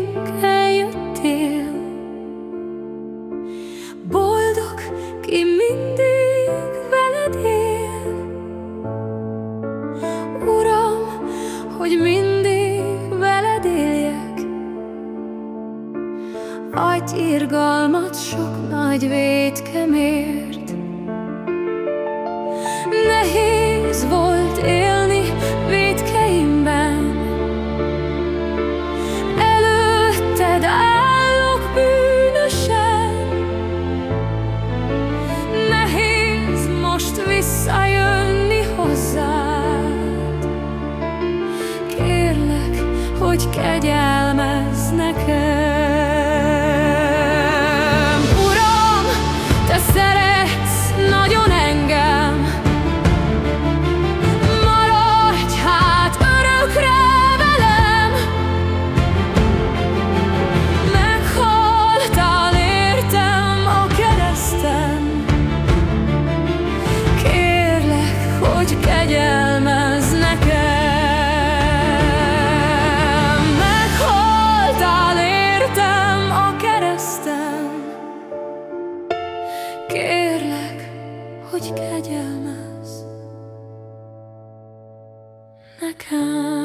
közénk eljöttél. Boldog, ki mindig veled él. Uram, hogy mindig veled éljek. Adj irgalmat sok nagy védkemért. Nehéz volt visszajönni hozzád. Kérlek, hogy kegyelmed. Kérlek, hogy kegyelmez nekem.